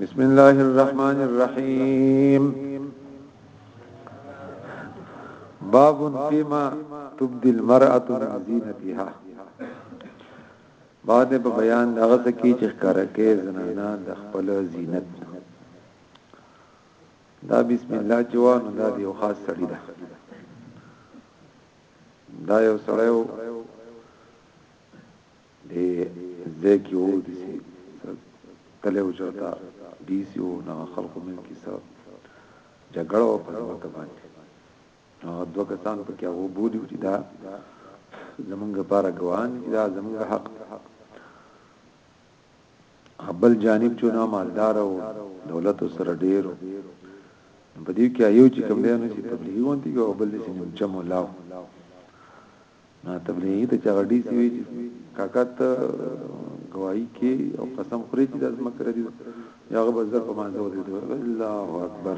بسم الله الرحمن الرحيم باب فيما تبدي المرأة من زينتها بعد په بیان دغه څه کې چې ښکارکه زنانه د خپل زینت دا بسم الله چې واه نو دا یو خاص سړی ده دا یو سړی و دی زکی وو دی سی تله و چرتا دی سی وو نا خلقو من کی سا جگڑا و پر وقت باندې نو دو کسان په کیا وو بودی چې دا زمونږ لپاره ګوان چې دا زمونږ حق بل جانب چې نو مالدار او دولت سره ډیرو په دې کې یو چې کوم دی نو چې تبلیغي وانتی او بل چې نیم چم الله نه تبلیغي ته چغړی سی وی کاکات گواہی کې او قسم خوري چې لازم کړی دی یاغه بزر په مانځه ودی الله اکبر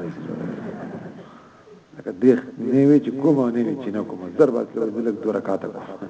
لکه دیخ نیوی چې کومه نیوی چې نه کومه ضربات لږ دوه رکعات کوم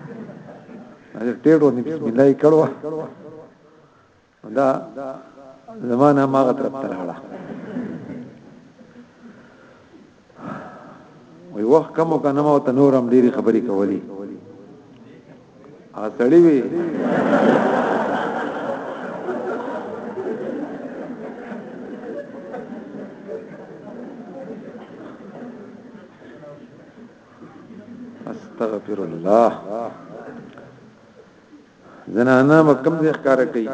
دا ډېرو نه بسم الله کړو دا زمانہ ما غتر تلړه وي وخت کم وکنه ما ته نورم ډېری خبرې کولې ا سړی وی استغفر الله زنانا مکم دې ښکار کوي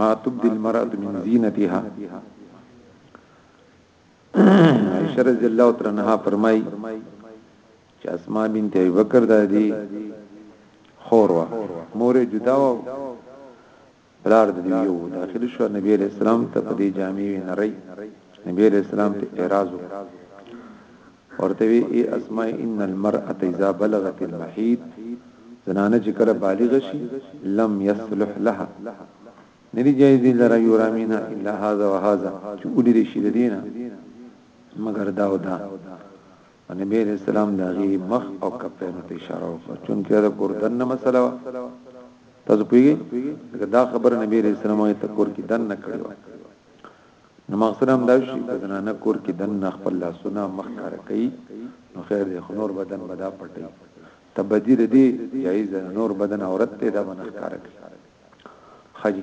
ما تبدل المرأة من زینتها عائشہ رضی الله تعالی عنها فرمای چې اسماء بنت ابي بکر د دې خور وا مور جدا و پلار د دې یو داخل شو نبی علیہ السلام ته په دې جامع وی نری نبی علیہ السلام ته اعتراض ورته وی ای اسماء ان المرأه اذا بلغت المحيط زنانه چې کله بالغ شي لم يصلح لها ندی جایز دی لرا یورامینا الا هذا وهذا چې ولې شي د دینه مگر دا او دا او نبی علیه السلام د هغې مخ او کفینو ته اشاره وکړه چونکه دا کور دننه مسله وه تاسو پوهیږئ دا خبره نبی علیه السلام هغې ته کور کې دننه کړې وه نو مقصد هم دا شي که زنانه کور کې دننه خپل لاسونه مخ کار کوي نو خیر دی خو نور بدن به دا پټي تبدیل دی جایز نور بدن عورت ته دا بنخ کار کوي خجی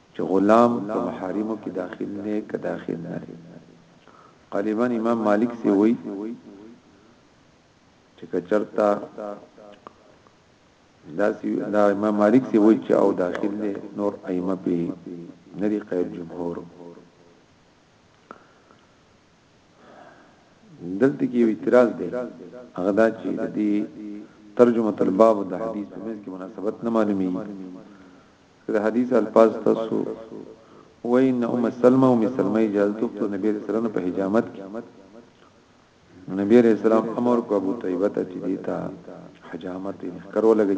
چې غلام په محارمو کې داخل دی که داخل نه دی غالبا امام مالک سی وای چې کچرتا دا سی دا امام مالک سی وای چې او داخل دی نور ائمه په ندی قید جمهور دلته کې اعتراض دی هغه دا چې د دې ترجمه الباب د حدیث په منځ کې مناسبت نه معلومي د حدیث الفاظ تاسو وای ان ام سلمہ ام سلمہ اجازه ته نبی رسول الله په حجامت کې نبی رسول الله امر کو ابو طیبه ته چې دیتا حجامت یې کرو لګی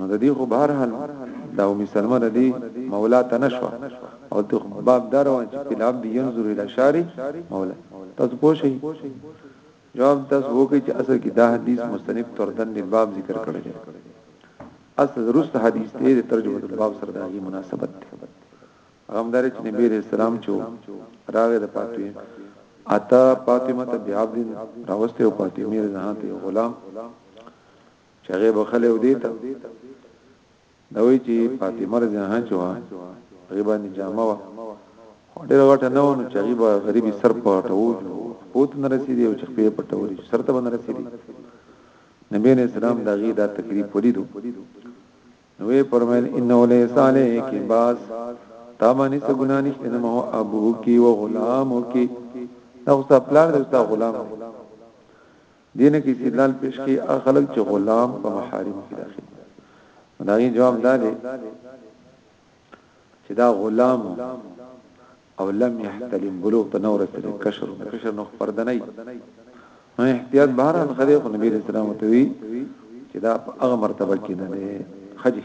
نو د دې خو بهر حال دا ام سلمہ د دې مولا ته نشو او ته باب دار وان چې په لاب دی ينظر الى شاري مولا تاسو پوه شئ جواب تاسو وکړي چې اصل کې دا حدیث مستنب تردن دی باب ذکر کړی دی اصل رست حدیث دی د ترجمه الباب سره د هغه مناسبت دی غمدار چې نبی رسول الله چو راغه د پاتوی اتا فاطمه ته بیا دین راوسته او فاطمه رضوان ته غلام چې هغه بخله و دیتا دا وی چې فاطمه رضی الله عنها چې وا هغه باندې جامه وا ډېر غټه نه ونه چې غیبه غریبي سر پټو پوت نه رسیدي او چې په پټوري سر ته باندې رسیدي نبی نے اسلام دا غي دا تکلیف ولیدو نو یې فرمایل انه لیس علیک باس تا باندې څه ګنا نشته نه مو ابو کی او غلام کی دا اوس خپل د غلام دینه کې استدلال پیش کی اخلق چې غلام په محارم کې داخل دا یې جواب دا دی چې دا غلام او لم يحتلم بلوغ ته نور سره کشر کشر نو فرد نه نو احتیاط بهر ان خدای خو نبی رسول الله ته وی چې دا هغه مرتبه کې نه دی خجی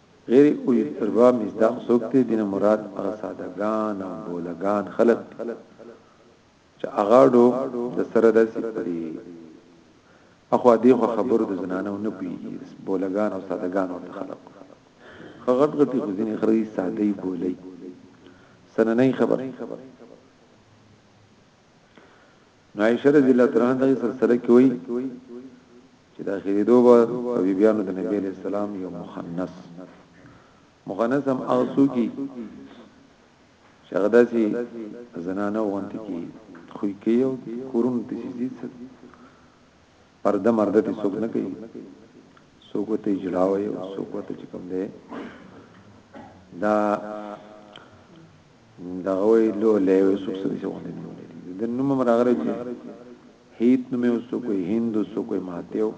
غیر اولی الارباب مصداق څوک دی دینه مراد هغه ساده ګان او بوله ګان خلق چې هغه ډو د سره د سپری اخو دی خو خبرو د زنانو نه پیږي بوله ګان او ساده ګان او خلق خغټ غټي خو ځینې خري ساده بولی سننې خبر نو عائشه رضی الله تعالی عنها دغه سلسله کې وایي چې د اخیری دوبه په بیبیانو د نبی علیہ السلام یو مخنث مخنث هم هغه څوک چې هغه داسي زنانه وانت کی خو کیو کورون د سیسیت پرده مرده ته څوک نه کوي څوک ته جلاوي او څوک ته چې کوم دی دا دا وی لو له څوک سره څه ونه دي د نوم راغره چې هیت نوم یو څوک هندو څوک ماتیو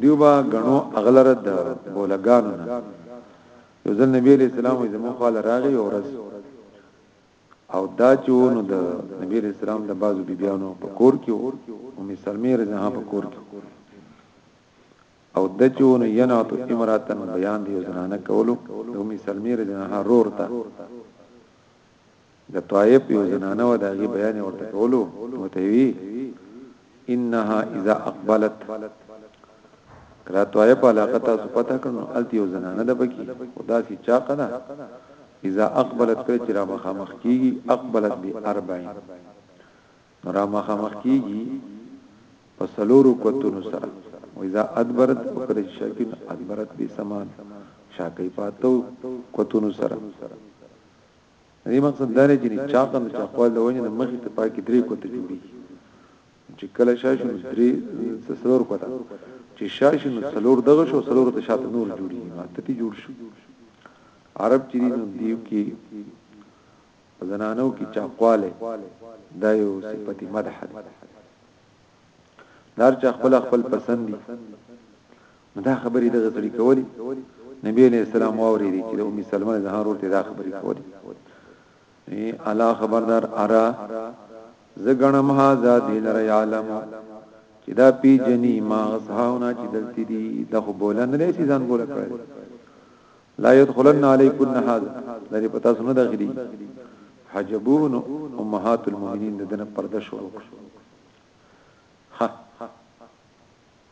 دیوبا غنو اغلره د بولګانو نه یو ځل نبی علیہ السلام زمو خال راغی او رس او دا چې و نو د نبی علیہ السلام د بعضو بیبیانو په کور کې و ام سلمې رضی الله په کور کې او د چې و نو ینعت امراتن بیان دی زنانه کولو د ام سلمې رضی الله رور ته د طائف یو زنانه و داغي بیان ورته کولو نو ته وی انها اذا اقبلت کلا طائف علاقه تاسو پته کړو التی او زنانه د بکی خدا سي چا قدا اذا اقبلت کړه چې را مخامخ کیږي اقبلت به 40 را مخامخ کیږي په سلورو کوتونو سره و اذا ادبرت وکړه چې شاکین ادبرت به سمان شاکې پاتو کوتونو سره دې مقصد دا دی چې چا ته چې خپل د وجه نه مخې ته پاکي درې کوته جوړي چې کله شاشه نو درې څلور کوته چې شاشه نو څلور دغه شو څلور ته شاته نور جوړي ما ته تی جوړ شو عرب چې نو دیو کې زنانو کې چا قواله دا یو صفت مدح دی دار چا خپل خپل پسند دي دا خبرې دغه سړي کولې نبی علیہ السلام واوري دي چې د ام سلمہ زهر ورته دا خبرې کولې الا خبردار ارا زګنم ها ذات لر یعلم چې دا پی جنی ما غصهاونا چې دلتی دي د خو بولند نه شي ځان ګول کړی لا يدخلن عليكن هذا لري پتا سن داخلي حجبون امهات المؤمنين دنه پرده شروع ها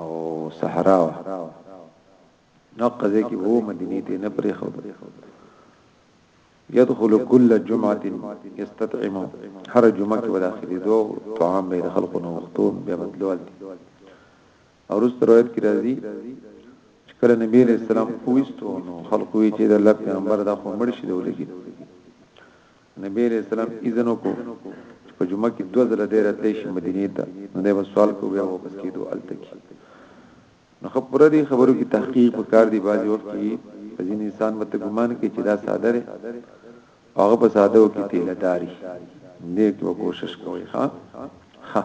او صحرا نو قضې کې وو مدینه ته نه پرې خو يدخل كل جمعه يستطعم هر جمعه کې وداخلي دو طعام به خلقو نو وختو به بدلول او رست روایت کې راځي چې کله نبی عليه السلام پوښتنه خلقو چې د الله پیغمبر دا خو مړ شي دولګي نبی علیہ السلام اذن وکړو چې په جمعه کې دوه ځله ډیر تلې شي مدینه ته نو دا سوال کو بیا واپس کیدو الته کې نو خبر دي خبرو کې تحقیق وکړ دی باز وخت کې ځین انسان مته ګمان کوي چې دا ساده دی هغه په ساده او کې تیل داري دې کې کوشش کوي ها ها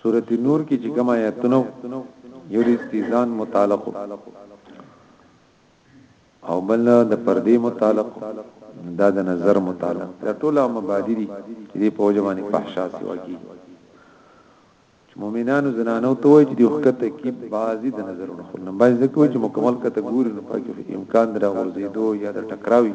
سورته نور کې چې کوم آیاتونه یو د استیزان متعلق او بل د پردې متعلق دا د نظر متعلق دا ټول مبادی دي چې په وجبانی فحشا سوا کی مؤمنانو زنانو ته وایي چې د وخت کې بعضی د نظرونو خو نه بعضی ځکه چې مکمل کته ګوري نو پکې امکان درا ورزيدو یا د ټکراوي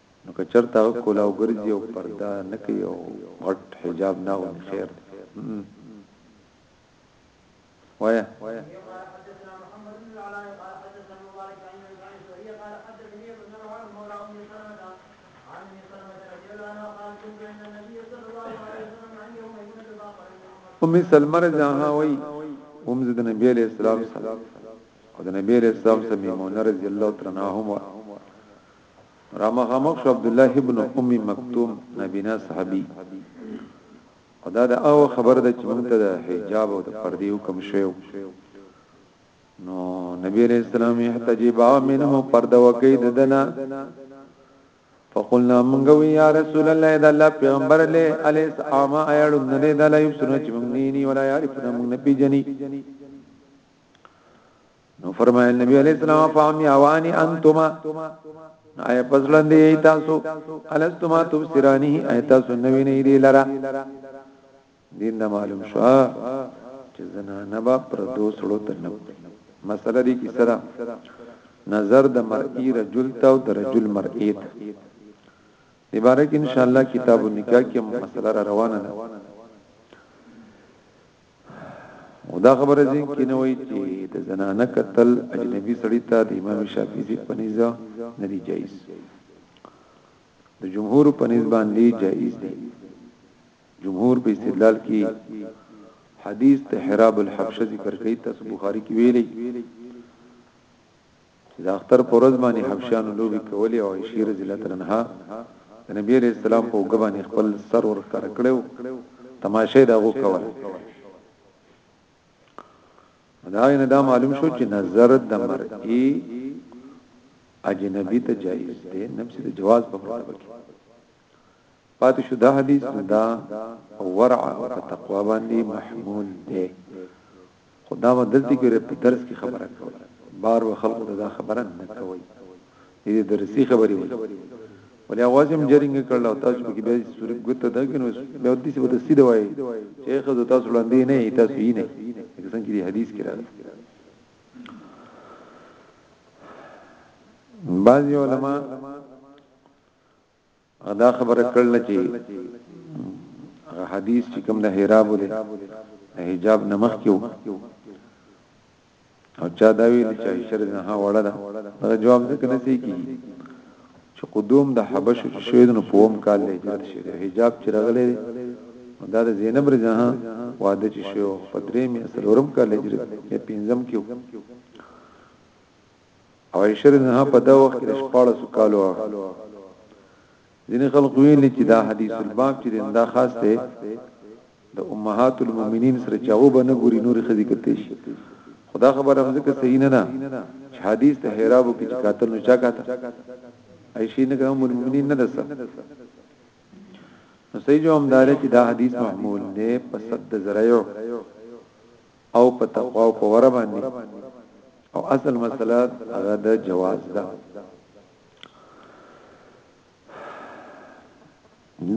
نو که چرته هغه کولاو ګرځي او پرده نه کوي او غټ حجاب نه اغوندي خیر دی وایا ام سلمہ رضی الله وی ام زد نبی علیہ السلام او د نبی علیہ السلام سره میمونه رضی الله تعالی عنها را مخامخ شو عبد الله ابن ام مکتوم نبینا صحابي او دا د او خبر د چې مونږ ته د حجاب او د پردې حکم شوی نو نبی علیہ السلام احتجبا منه پرده وکي ددنا فقلنا منغو یا رسول الله اذا الله پیغمبر له الیس اما ایړو نه دی دلای سنت مونږ نه نی ولا یعرفنا مونږ نه پیجنی نو فرمایل نبی علیہ السلام فام یاوانی انتما آی پسلندې تاسو الستما تبصرانی آی تاسو نوی نه دی لرا دین نه معلوم شو چې زنانه با پر دو سړو تنو مسله دی کی سره نظر د مرئی رجل ته او د رجل مرئی ته عبارت ان شاء الله کتاب النکاح کې مسله را روانه ده او دا خبره ځین کې نه وایي چې د زنانه قتل اجنبي سړی ته د امام شافعي په نيزه نه دی جایز د جمهور په نيز باندې جایز دی جمهور په استدلال کې حدیث ته حراب الحبشه ذکر کوي تاسو بخاری کې ویلي چې د اختر پر ورځ باندې حبشیانو لوبي کولې او عائشه رضی الله تعالی عنها د نبی عليه السلام په وګ باندې خپل سر ور کړ کړو تماشه دا وو کول دا نه دا معلوم شو چې نظر د مرئی اجنبی ته جایز دی نفس د جواز په مطابق پاتې شو دا حدیث دا ورع او تقوا باندې محمول دی خدا ما دلته کې په درس کې خبره کوي بار و خلق دا خبره نه کوي دې درسي خبرې وي ولې आवाज هم جرنګ کړل او تاسو کې به سورې ګوت ده کې نو به دې څه وته سیده وای شیخ زو تاسو لاندې نه تاسو یې نه څنګه دې حدیث کې راځي بعض علماء دا خبره کړل چې هغه حدیث چې کوم د حراب دی حجاب نمخ کیو او چا دا ویل چې شر نه ها وړه دا جواب ځکه نه سي کی چې قدوم د حبش شوید نو پوم کال له هجرت شي حجاب چې رغلې دا د زینب رضی واده چې شو پدری می سلورم کال هجرت یا پنځم کیو او عائشه رضی الله په دا وخت کې شپاړس کالو ځینې خلک ویلي چې دا حدیث الباب چې دا خاص دی د امهات المؤمنین سره چاغو به نه ګوري نور خدي کته شي خدا خبر هم ځکه صحیح نه ده چې حدیث ته حرابو کې چې قاتل نو چا کاته عائشه نه کوم المؤمنین نه ده سره نو صحیح جو هم دار چې دا حدیث محمول دی په صد ذرایو او په تقوا او په ور باندې او اصل مسله هغه د جواز ده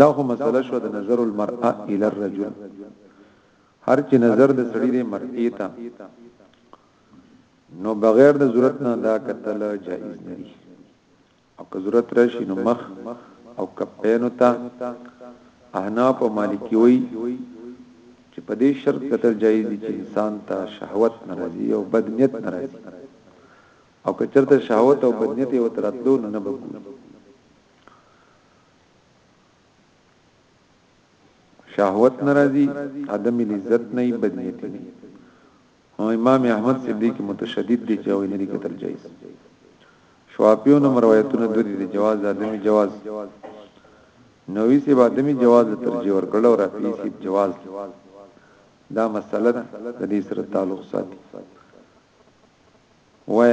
دا خو مسله شو د نظر المرأه الى الرجل هر چې نظر د سړي د مرئي ته نو بغیر د ضرورت نه دا قتل جائز نه دي او که ضرورت راشي نو مخ او کفینو ته احناف او مالکی وایي چې په دې شرط کتل جایز دي چې انسان ته شهوت ناراضي او بد نیت ناراضي او که چرته شهوت او بد نیت یو تراتلو نه نه بګو شهوت ناراضي عدم لذت نه بد نیت نه خو امام احمد صاحب دې کې متشدد دی چې هغوی نه دي کتل جایز شوافیو نم روایتونه دوه دي د جواز د عدمي جواز نووي صاحب عدمي جواز ته ترجیح ورکړل او رافعي صاحب جواز دا مسله ده د دې سره تعلق ساتي وای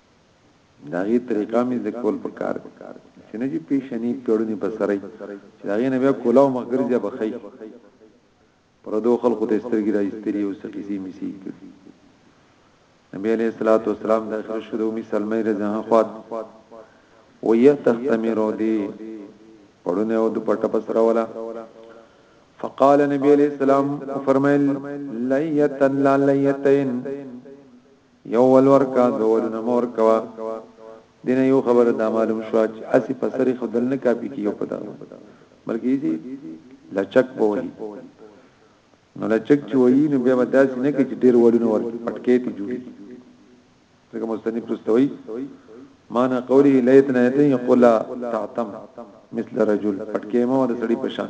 دا غي طریقه مې د کول په کار دي چې نه چې پیشنی پیړونی په سره چې دا غي نه بیا کولاو مخګرځي به خي پردو خلکو ته سترګې راځتري او سقيسي ميسي کړي نبی عليه الصلاه والسلام د اخر شروع می سلمې رضی الله خوا ويه تختمرو دي پړونه او د پټه پسره ولا فقال نبی عليه السلام فرمایل ليتن لا ليتين یو ول ورکه دو ولونه مه ورکوه دې نه یو خبره دا معلوم شوه چې اسی په سر ایښودل نه کافي کیږي او په دغه بلکې دې سي لچک به وهي نو لچک چې وهي نو بیا به داسې نه کوي چې ډېر ولونه ورکړي پټکې ته جوړي ځکه مستنیب رستوي معنا قوله لیتنا یتن یقول تعتم مثل رجل پټکې مو د سړي په شان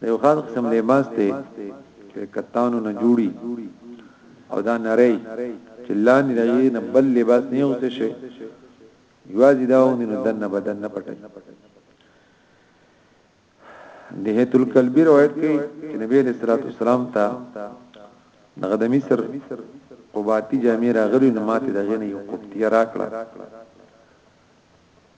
دا یو خاص قسم لباس دی چې کتانو نه جوړي او دا نری چې لاندې دغه نه بل لباس نه اوسه شي یوازې دا ونی نو دنه بدن نه پټي دهیت الکلبی روایت کوي چې نبی علیہ الصلوۃ والسلام ته دغه د مصر قباتی جامع راغلی نو ماته دغه نه یو قبطی راکړه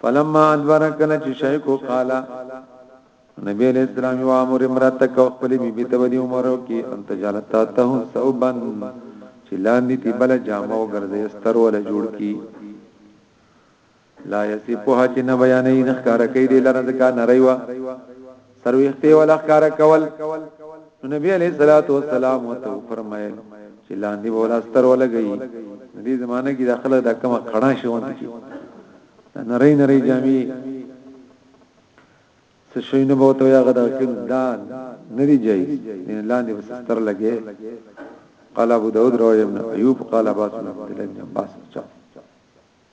فلما ادبر کله چې شیخ قال نبی علیہ السلام یو امر امراته کو خپل بی بی تبدی عمرو کې انت جلتا ته صوبن چې لاندې تی بل جامه او ګرځي ستر ول جوړ کی لا یسی په چې نه بیانې نه ښکار کوي د لره ځکه نریوا سرويختي ولا ښکار کول نبی عليه الصلاه والسلام وته فرمایل چې لاندې ولا ستر ولګي دې زمانه کې داخله د کمه خړا شوند کی نری نری جامي څه شي نه بوته یا غدا کې دا ندی جاي لاندې ستر لګي قال ابو داود رواه ابن ايوب قال عباس بن عبد الله بن عباس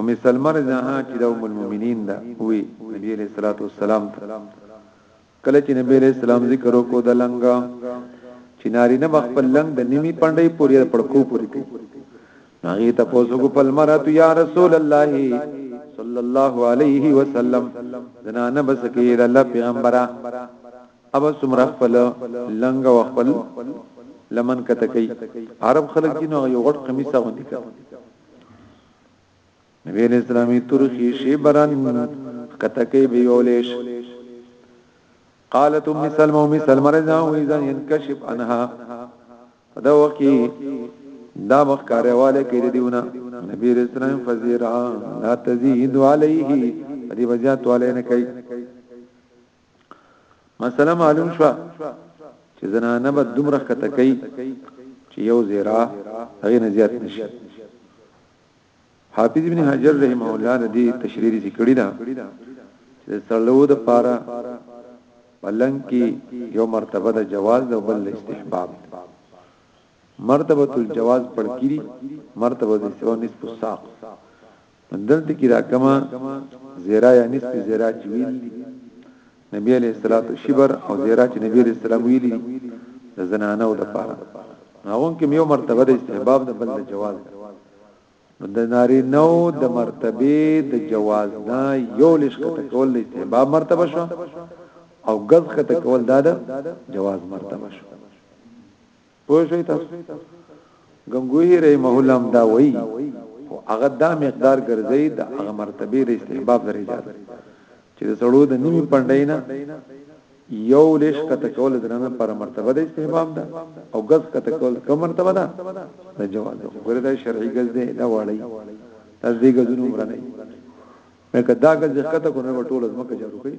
ام سلمہ رضی الله عنها چې د ام المؤمنین ده وی نبی علیہ الصلوۃ والسلام کله چې نبی علیہ السلام ذکر وکړو د لنګ چې ناری نه خپل لنګ د نیمی پندې پورې پړکو پورې کوي هغه ته پوسوګو پل مرات یا رسول الله صلی الله علیه وسلم زنانه بسکیر الله پیغمبره ابا سمرا خپل لنګ او خپل لمن کته کوي عرب خلک دي نو یو غټ قمیص غوندي کوي نبی اسلامي ترخي شی بران کته کوي به یولېش قالت ام سلمہ ام سلمہ رضی الله عنها اذا ينكشف عنها دا وکی دا مخکاره والے کې دیونه نبی رسول الله فزیرا لا تزيد عليه دې وجات والے نه کوي مسله معلوم شو چې زنانه به دومره کته کوي چې یو زیرا هغه نه زیات نشي حافظ ابن حجر رحم الله د دې تشریح دي کړی دا چې سړلو د پاره پلنګ کې یو مرتبه د جواز او بل استحباب مرتبه الجواز پړکری مرتبه د سو نصف الساق دلته کې دا کما زیرا یا نصف زیرا چې ویل نبی علیہ السلام شبر او زیرا چې نبی علیہ السلام ویلي د زنانه او د پاره هغه کې یو مرتبه د استحباب د بل د جواز نو د ناری نو د مرتبه د جواز نه یو لښ کته کول د استحباب مرتبه شو او غز کته کول دا د جواز مرتبه شو پوه شئ تاسو غنگوی رحمه الله هم دا وایي او هغه دا مقدار ګرځي د هغه مرتبه د استحباب درجه ده چې د سړو د نیمه پنداینا یو لیش کته کول درنه پر مرتبه د استحباب ده او غز کته کول کوم مرتبه ده د جواز ده ګره د شرعي غز ده دا واړی تصدیق غزونو مرنه مکه دا غز کته کو نه ټول زمکه جارو کوي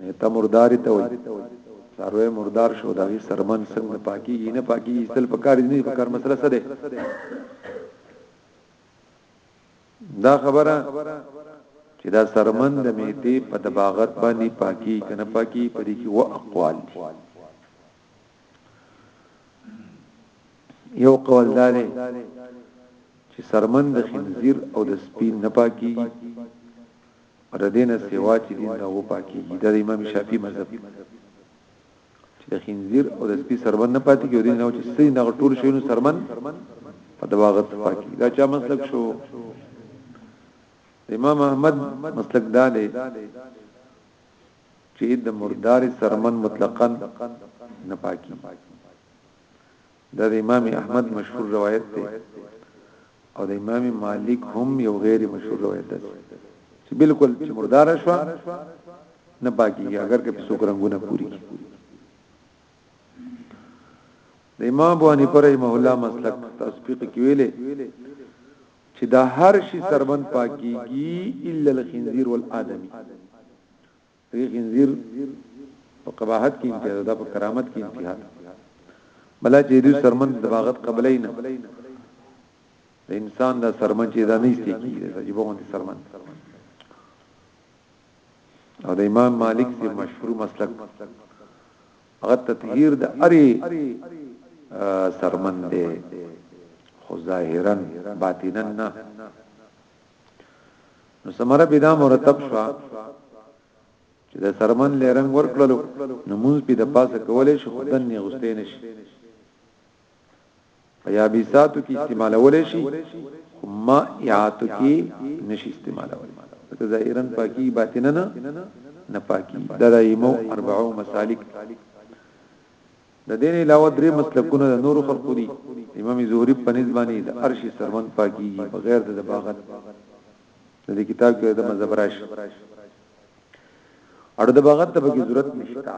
مهته مردار ته وي ساروی مردار شو دغه سرمن څنګه پاکي نه پاکي استل پکار نه پکار مسله څه ده دا خبره چې دا سرمن د مهته په دباغت باندې پاکي کنه پاکي په دې کې و اقوال دي یو قول دار چې سرمن د خنزیر او د سپین نه پاکي او د دې نه سوا چې دین را وپاکېږي دا د امام شافعي مذهب دی چې د خنزیر او د سپي سرمن نه پاتې کېږي نه چې سړي نه ټول شي نو سرمن په دواغت پاکي دا چا مسلک شو امام احمد مسلک دا دی چې د مردار سرمن مطلقاً نه پاکي دا د امام احمد مشهور روایت دی او د امام مالک هم یو غیر مشهور روایت دی چې بالکل چې مردار شو نه پاکیږي اگر که په څوک رنگونه پوری د امام ابو حنیفه رحمه الله مسلک تسبیق کیویلې چې دا هر شي سربند پاکیږي الا الخنزیر والادمی دغه خنزیر په قباحت کې امتیاز ده په کرامت کې انتها بلا چې دوی سرمن د باغت قبلې نه د انسان د سرمن چې دا نه استې کیږي د جبون سرمن او د امام مالک سے مشهور مسلک هغه تطهیر د اری سرمن دی خو ظاهرا باطنا نه نو سمره پیدا مرتب شو چې د سرمن لرنګ ورکړلو نو موږ په د پاسه کولې شو خدن نه غستې نشي یا بي ساتو کې استعمالولې شي ما یاتو کې نشي استعمالولې ځکه ظاهرا پاکي باطننا نه پاکي دا دایمو 40 مسالک د دین علاوه درې مسلکونه د نورو خلقو دي امام زهری په نسبانی د ارشی سرمن پاکیږي بغیر د باغت د دې کتاب کې د مذهب راشي اړ د باغت ته به ضرورت نشتا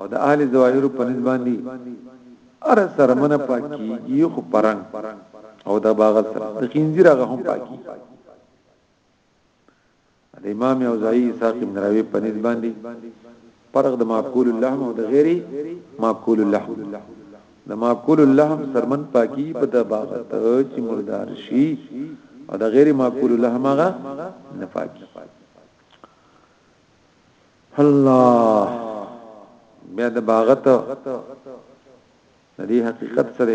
او د اهل ظواهر په نسبانی ار سرمن پاکیږي خو پرنګ او د باغت سره د خنزیر هغه هم پاکیږي د امام اوزاعي اسحاق ابن راوي په نسبت باندې فرق د معقول اللحم او د غیر معقول اللحم د معقول اللحم سرمن پاکي په د باغت چې مردار شي او د غیر معقول اللحم هغه نه پاکي الله بیا د باغت د دې حقیقت سره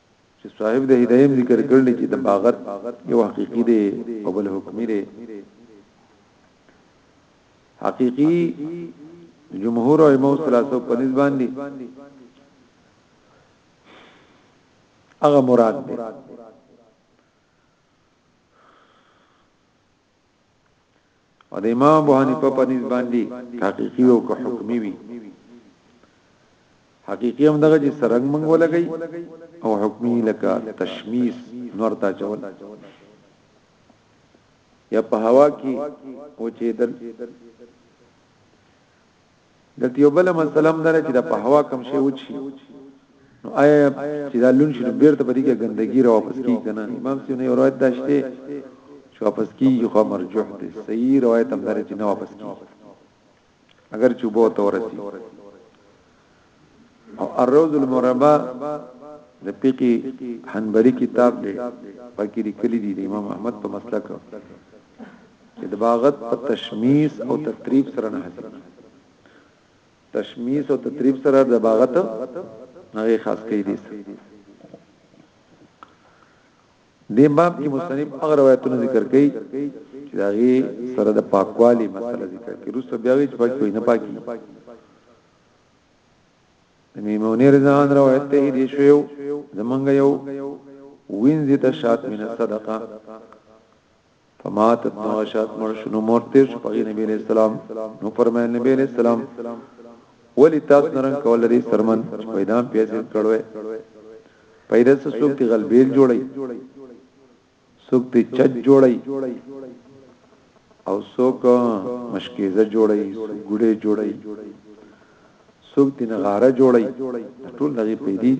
چې صاحب د هدایم ذکر کړل چې د باغت یو حقيقي دی او بل حکمي دی حقيقي جمهور او امام ثلاثه په نسبت باندې هغه مراد دی او د امام ابو حنیفه په نسبت باندې حقيقي او که حکمي وي حقيقي هم دغه چې سرنګ منګ ولګي او حکمي لکه تشمیس نور تا چول یا په هوا کې او چې دل دلته یو بل مسله هم ده چې دا په هوا کم شي وچ شي نو آیا چې دا لون شنو بیرته په دې کې ګندګي را واپس کیږي کنه امام سیو نه روایت داشته چې واپس کیږي خو مرجوح دي صحیح روایت هم درته نه واپس کیږي اگر چې بو تورسي او الروض المربع د فقه حنبلی کتاب دی پکې لیکلي دي د امام احمد په مسلک چې د باغت په تشمیس او تطریب سره نه حاصل تشمیس او تطریب سره د باغت نه خاص کوي دي د باب کې مصنف هغه روایتونه ذکر کړي چې داغي سره د پاکوالي مسله ذکر کړي روسو بیا وی چې پاکي نه پاکي میمونی رضان روایت ته دی شویو زمنګ یو وینځي ته شات من صدقه فماتت نو شات مر شنو مرته شو په نبی علیہ السلام نو فرمایل نبی علیہ السلام ولی تاسو نرن کول لري سرمن پیدا پیسې کړوي پیدا څه څوک دی غلبیل جوړي څوک په چت جوړي او څوک مشکیزه جوړي څوک ګډه جوړي څوک دین غاره جوړي ټول دغه پیدي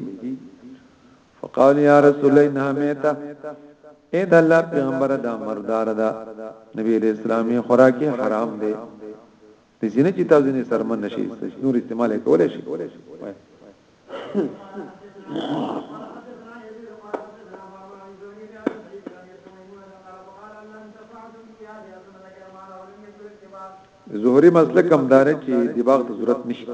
فقال یا رسول الله انها میته اے د الله پیغمبر دا مردار دا نبی علیہ السلام خوراکي حرام دی د سینې چې تاسو نه سرمن نشي نور استعمال کولای شي زهري مسلک هم دار چې دماغ ته ضرورت نشته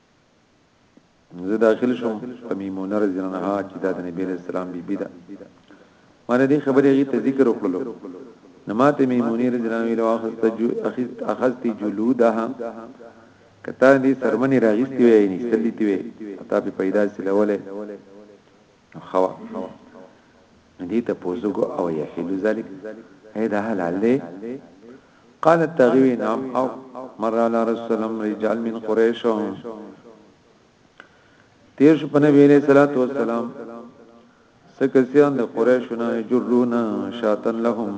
زه داخل شوم په میمونه رضی الله عنها چې د نبی علیہ السلام بیبي ده مانه دې خبرې غي ته ذکر وکړلو نماته میمونی رضی الله عنها واخست جو اخست اخست جلودها کته دې سرمنی راغستی وې نه سلیتی وې تا په پیدا سلوله نو خوا نو دې ته پوزګو او يحل ذلك اې دا حلال دی قال التغوي نعم او مر على رسول الله رجال من قريش تیر شو په نبی عليه الصلاه والسلام سکسیان د قریشونه جرونه شاتن لهم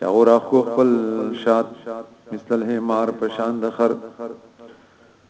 چاور اخو خپل شات مثل الحمار پشان د خر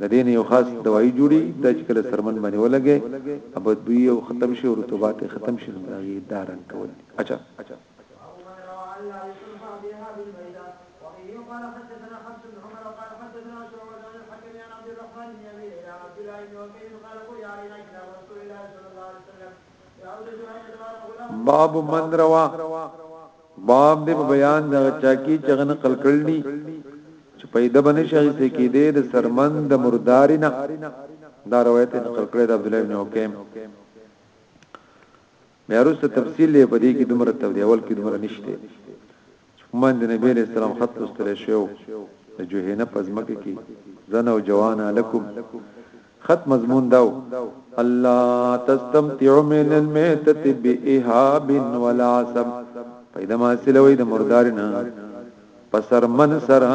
د دې نه یو خاص دوايي جوړي دا چې کله سرمن باندې ولګي ابد بوي او ختم شي او رطوبات ختم شي نو داغي دا رنگ کول اچھا باب من روا باب دې په بیان دا چا کی چې غن قل کړلی چې پیدا بنه شي چې کې دې د سرمن د مردارینا دا روایت نقل کړی د عبد الله بن حکیم مې ارسته تفصیل لې په دې کې دومره تفصیل اول کې دومره نشته کوماند د نبی علیه السلام خط لوستلی شوی و، د جهینه په ځمکه کې زنه او جوان هلکوم خط مضمون دا و، الا تستمتع من المیتة بإهاب ولا عصب پیدا ما حاصلوئ د مردار نه په سرمن سره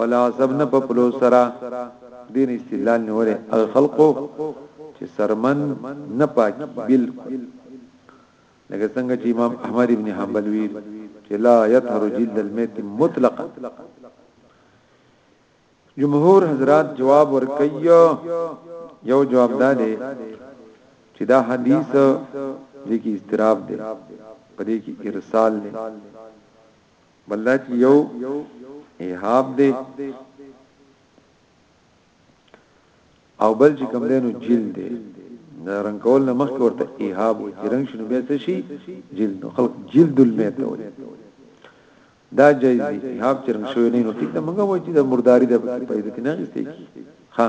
ولا عصب نه په پلو سره دین استدلال نیولې هغه خلقو چې سرمن نه پاکي بالکل لکه څنګه چې امام احمد ابن حنبل ویل چې لا يطهر جلد الميت مطلقا جمهور حضرات جواب ورکي یو جواب دا دی چې دا حدیث د کی استراب دی په دې کې ارسال دی بلدا چې یو ایهاب دی او بل چې کوم دینو جیل دی دا رنگ کول نه مخکې ورته ایهاب وي چې رنگ شنو بیا څه شي جیل نو خلق جلد المیت وي دا جایز دی ایهاب چې رنگ شوی نه نو ټیک دا مونږه وایي چې د مرداري د پیدا کې نه غوښتي ها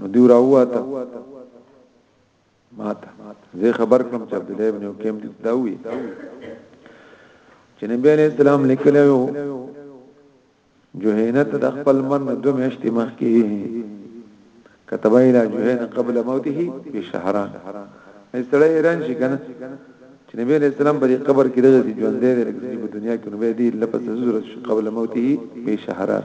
نو دی راواته ماته زه خبر کړم چې عبد الله ابن حکیم دې دا وی چې نبی علیہ السلام لیکلو جوهینت د خپل من دو میاشتې مخکې كتب الى جوهین قبل موته بشهران استړی ایران شي کنه چې نبی علیہ السلام په قبر کې دغه ژوند دی په دنیا کې نبی دی لپس ضرورت قبل موته بشهران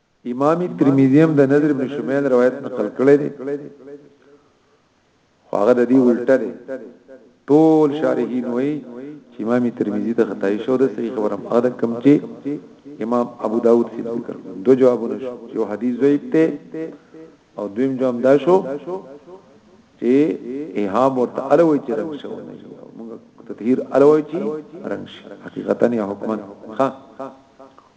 امام ترمذی هم د نظر ابن شمیل روایت نقل کړی دی خو هغه د دې الټه دی ټول شارحین وایي چې امام ترمذی ته خدای شو د صحیح خبره ماده کم چې امام ابو داود سید ذکر دو جوابونه شو یو حدیث ضعیف ته او دویم جواب دا شو چې ایهام ورته الوی چې رنگ شو نه موږ تطهیر الوی چې رنگ شي حقیقتا یا حکما ها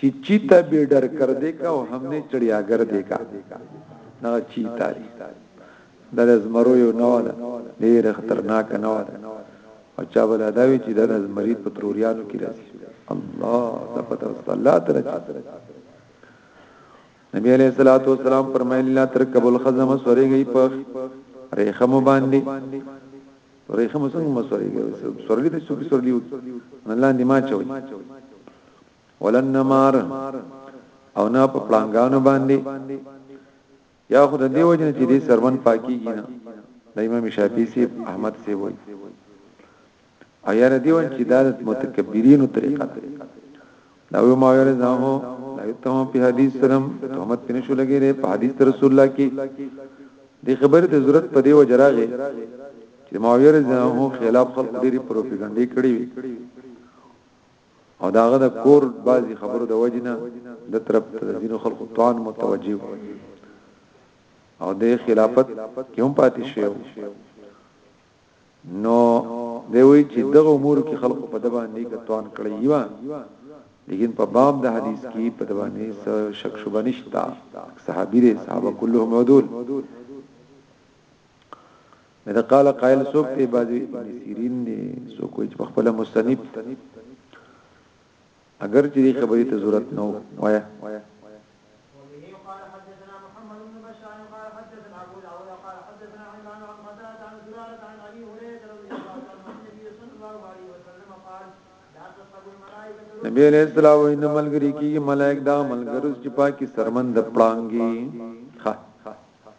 چی چیتا بی ډر کر دی کا او هم نه چړیا ګر دی کا دغه چیتا دی دا د زمرو یو نوع ده ډیر خطرناک نوع ده او چا بل دا وی چې د زمری په تروریانو کې راځي الله تفتر صلات راځي نبی علیہ الصلوۃ والسلام فرمایلی لا تر قبول خزم سوريږي په ریخم باندې ریخم څنګه مسوريږي سورلی ته څوک سورلی نه لاندې ما چوي ولن نمار او نه په پلانګانو باندې یا خود دیو جن چې دې سرمن پاکیږي نه د امام شافعي سی احمد سی وای او یا دیو چې دا متکبرینو طریقه ده دا یو ما ویل نه هو دا یو ته په حدیث سره تهمت پنه شو لګیره په حدیث رسول الله کې د خبره د ضرورت په دی وجراغه چې ماویر زه خلاف خلق ډیری پروپاګاندا کړی وي او دا غد کور بعضی خبرو د وجنه د طرف تدین خلق توان متوجه او د خلافت کوم پاتې شو نو دی وی چې دغه امور کې خلق په دبا نه کتوان کړی و لیکن په باب د حدیث کې په دبا نه شک شوبه نشتا صحابي دي صحابه كلهم عدول نه د قال قائل سوک ته بعضی ابن سیرین دی سوک وچ په خپل مستنیب اگر چې دې خبرې ته ضرورت نه وایا نبی علیہ السلام وین ملګری کی ملائک دا ملګرو چې پاکي سرمند پړانګي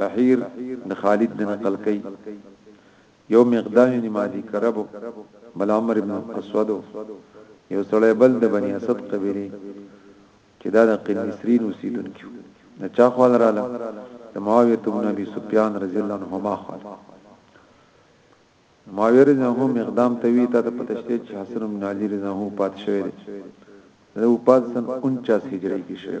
بحیر د خالد نه نقل کوي یو مقدام ابن مالی کرب بل عمر ابن اسود یو سړی بل د بنی اسد قبیله چې دا د قنیسرین اوسیدونکو نه چا خپل رااله د معاویه ابن ابي سفیان رضی الله عنهما خپل معاویه رضی الله عنه مقدام توی ته د پتشته چې حسن بن علی رضی الله پات شوی دی نو پات سن 49 هجری کې شوی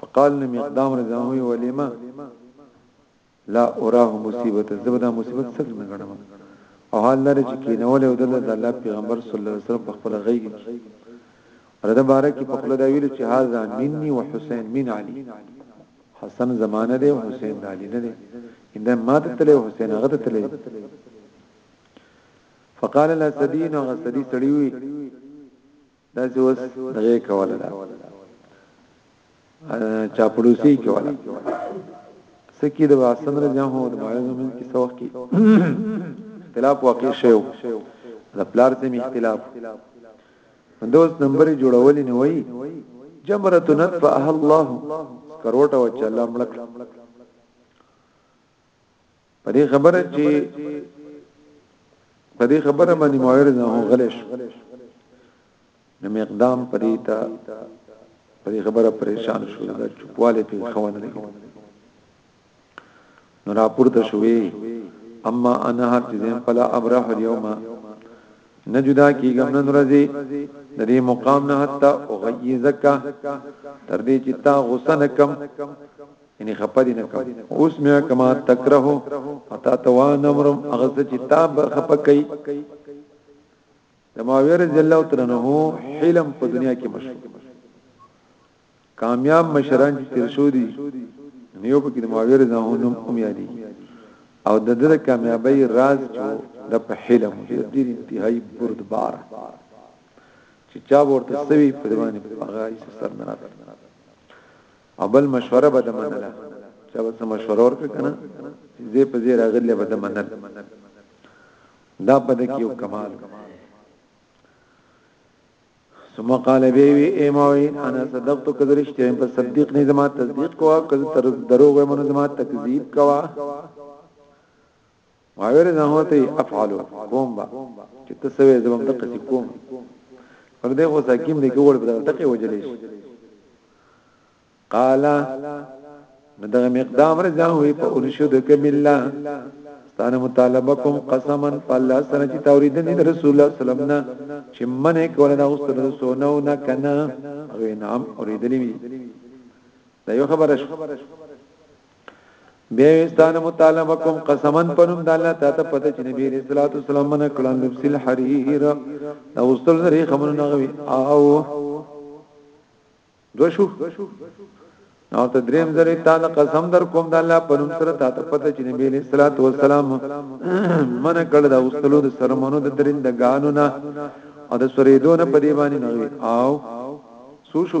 فقال نو مقدام رضی الله عنه ولیما لا اراه مصیبت زبدا مصیبت څه نه غنم او حال لري چې کینول او د الله پیغمبر صلی الله علیه وسلم په خپل غیږ کې رده بارک په خپل دا ویل چې هاذا مني وحسین من علی حسن زمانه دی او حسین علی نه دی انده ما ته تل حسین هغه ته تل فقال لا سدین هغه سدی سړی وی دا چې اوس دغه کوله دا چاپلوسی کوله سکی د واسن رجه هو د معاویه زمون کې سوخ کې اختلاف واقع شیو د پلار سم اختلاف دوس نمبر جوړولې نه وای جمره نطفه الله کروټه وچ الله ملک په دې خبره چې په دې خبره باندې معارض نه غلش نو مقدام پرې تا په دې خبره پریشان شو دا چوپواله په خوانه نه نو راپورته شوې اما انا هر چې زم پلا ابرح اليوم نه جدا کیږم نن ورځې د دې مقام نه حتا او غي زکا تر دې چې تا غسن کم یعنی خپه دي نه کوم اوس مې کما تکره اتا توان امرم هغه چې تا به خپه کوي د ماویر رضی الله تعالی عنہ حلم په دنیا کې مشهور کامیاب مشران چې تیر شو دي نیو په کې د ماویر رضی الله عنہ هم یادي او د دې کامیابی راز چې د په حلم کې د انتهایی بردبار چې چا ورته سوي په دې باندې هغه سر نه راځي او بل مشوره به د منله چا به مشوره ورکړه کنه چې زه په زیر اغله به د منل دا په د کې یو کمال ثم قال بي وي اي موي انا صدقت کذرشته په صدیق نه زما تصدیق کوا کذ تر دروغ منو زما تکذیب کوا ماویل نه هوته افعلو کوم با چې تاسو یې زبم د قصې کوم پر دې خو ساکیم نه کول پر ټکه وجلې شي قال دغه مقدام رضان وی په انشد کبلا ستانه مطالبه کوم قسما فالله سره چې تورید نه رسول الله صلی الله علیه وسلم نه چې منه کول نه اوس تر سونو نه کنه او نام اوریدلې وی دا یو خبره شو بیا وستانه مطالبه کوم قسمن پنوم د الله تعالی پته چې نبی رسول الله صلی الله علیه وسلم لبسل حریر دا وستل زری خبرونه نغوي او دوشو نو ته دریم زری تعالی قسم در کوم د الله پنوم سره تا ته پته چې نبی رسول الله صلی الله علیه وسلم من کړه دا وستلو د سرمنو د درند غانو نه او د سریدو نه په دی باندې نغوي او سوشو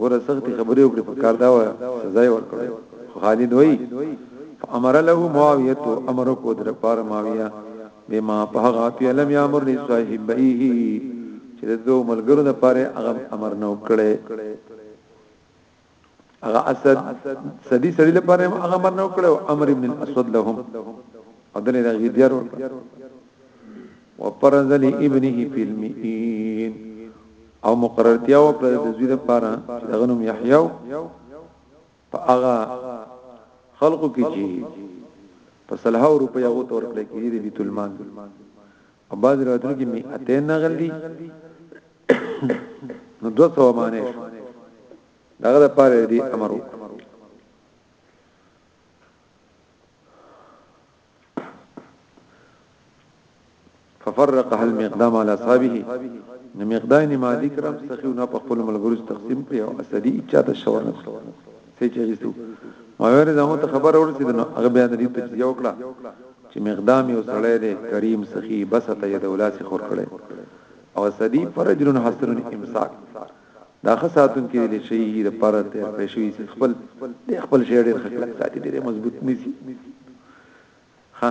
ګوره سختي خبرې وکړي په کار دا و سزا یې ورکړې خالد وای فامر له معاویه تو امر کو در پار معاویه بما بهغه فی لم یامر لصاحبیه چې دو ملګرو د پاره هغه امر نو کړي هغه اسد سدی سړي لپاره هغه امر نو کړو امر ابن الاسود لهم او دلې دا غیدیار وپرزلی ابنه فی المئین او مقررتیا وکړه د زوی لپاره چې دغه نوم یحیی او په هغه خلقو کې چې په صلحه او روپیا او تور کړی کې دی بیت المال او باز راته کې می اته نه غلی نو 200 معنی دغه لپاره دی امر وکړه ففرق هل مقدام على اصحابه نو مقدار نه ماضی کرام سخیو نه په خپل ملګرو تقسیم کړي او اسدی چاته شور نه کړو سې چې غیستو ما ور زمو ته خبر اورسید نو هغه بیا د دې تجزیه وکړه چې مقدام یو سړی دی کریم سخی بس ته یې د ولاس خور کړي او اسدی فرجل حسن امساک دا ښه ساتونکي دي چې شي د پر ته کړی شي چې خپل د خپل شی ډېر خلک ساتي ډېر مضبوط نيسي ها